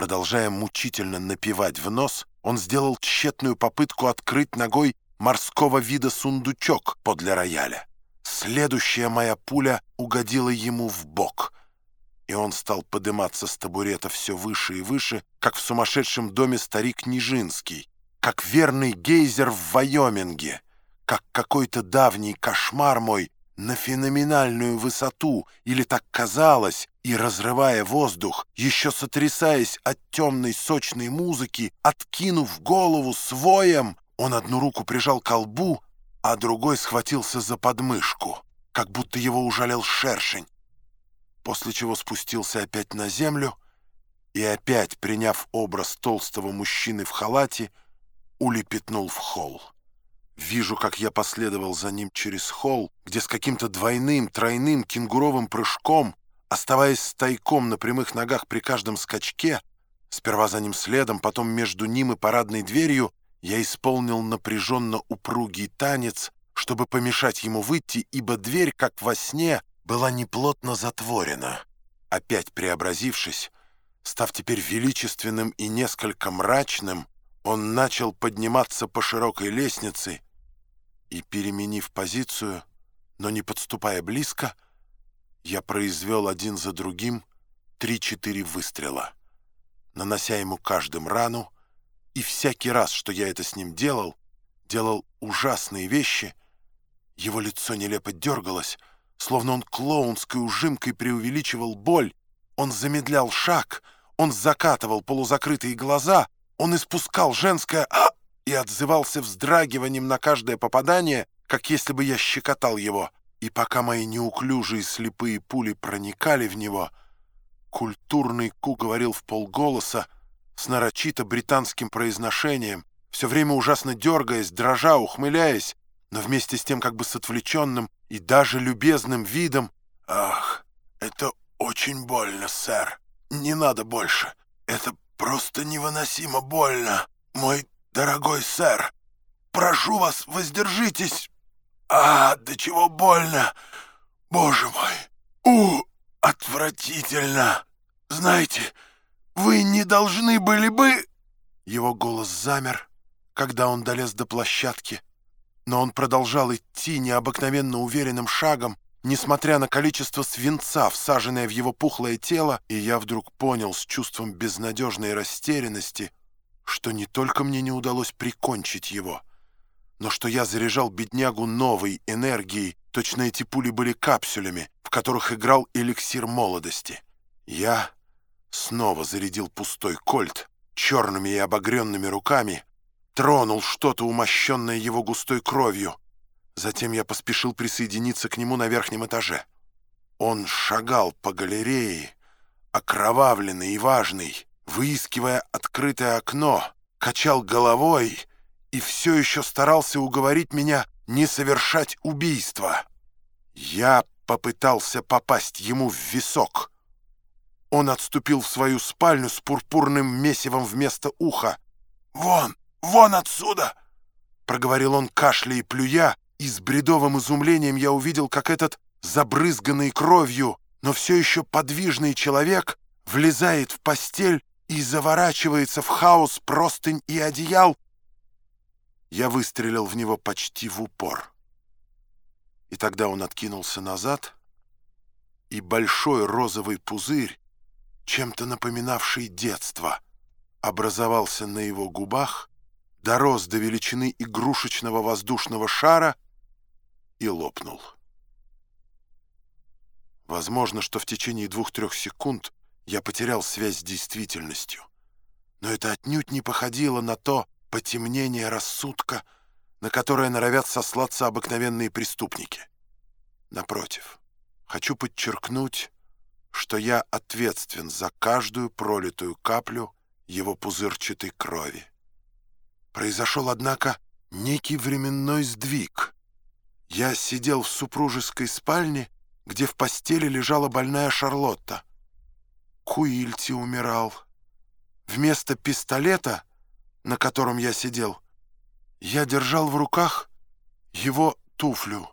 Продолжая мучительно напевать в нос, он сделал тщетную попытку открыть ногой морского вида сундучок подле рояля. Следующая моя пуля угодила ему в бок, и он стал подниматься с табурета все выше и выше, как в сумасшедшем доме старик Нижинский, как верный гейзер в Вайоминге, как какой-то давний кошмар мой на феноменальную высоту, или так казалось, и, разрывая воздух, еще сотрясаясь от темной сочной музыки, откинув голову своем, он одну руку прижал к колбу, а другой схватился за подмышку, как будто его ужалил шершень, после чего спустился опять на землю и опять, приняв образ толстого мужчины в халате, улепетнул в холл. Вижу, как я последовал за ним через холл, где с каким-то двойным, тройным кенгуровым прыжком, оставаясь тайком на прямых ногах при каждом скачке, сперва за ним следом, потом между ним и парадной дверью, я исполнил напряженно упругий танец, чтобы помешать ему выйти, ибо дверь, как во сне, была неплотно затворена. Опять преобразившись, став теперь величественным и несколько мрачным, он начал подниматься по широкой лестнице, и, переменив позицию, но не подступая близко, я произвел один за другим три-четыре выстрела, нанося ему каждым рану, и всякий раз, что я это с ним делал, делал ужасные вещи, его лицо нелепо дергалось, словно он клоунской ужимкой преувеличивал боль, он замедлял шаг, он закатывал полузакрытые глаза, он испускал женское «а» и отзывался вздрагиванием на каждое попадание, как если бы я щекотал его. И пока мои неуклюжие слепые пули проникали в него, культурный Ку говорил в полголоса с нарочито британским произношением, все время ужасно дергаясь, дрожа, ухмыляясь, но вместе с тем как бы с отвлеченным и даже любезным видом. «Ах, это очень больно, сэр. Не надо больше. Это просто невыносимо больно. Мой дорогой сэр, прошу вас, воздержитесь. А, до чего больно. Боже мой. У, отвратительно. Знаете, вы не должны были бы... Его голос замер, когда он долез до площадки, но он продолжал идти необыкновенно уверенным шагом, несмотря на количество свинца, всаженное в его пухлое тело, и я вдруг понял с чувством безнадежной растерянности, что не только мне не удалось прикончить его, но что я заряжал беднягу новой энергией, точно эти пули были капсулями, в которых играл эликсир молодости. Я снова зарядил пустой кольт черными и обогренными руками, тронул что-то, умощенное его густой кровью. Затем я поспешил присоединиться к нему на верхнем этаже. Он шагал по галерее, окровавленный и важный, выискивая открытое окно, качал головой и все еще старался уговорить меня не совершать убийство. Я попытался попасть ему в висок. Он отступил в свою спальню с пурпурным месивом вместо уха. «Вон, вон отсюда!» — проговорил он, кашляя и плюя, и с бредовым изумлением я увидел, как этот забрызганный кровью, но все еще подвижный человек влезает в постель и заворачивается в хаос простынь и одеял, я выстрелил в него почти в упор. И тогда он откинулся назад, и большой розовый пузырь, чем-то напоминавший детство, образовался на его губах, дорос до величины игрушечного воздушного шара и лопнул. Возможно, что в течение двух-трех секунд я потерял связь с действительностью. Но это отнюдь не походило на то потемнение рассудка, на которое норовят сослаться обыкновенные преступники. Напротив, хочу подчеркнуть, что я ответственен за каждую пролитую каплю его пузырчатой крови. Произошел, однако, некий временной сдвиг. Я сидел в супружеской спальне, где в постели лежала больная Шарлотта. Куильти умирал. Вместо пистолета, на котором я сидел, я держал в руках его туфлю.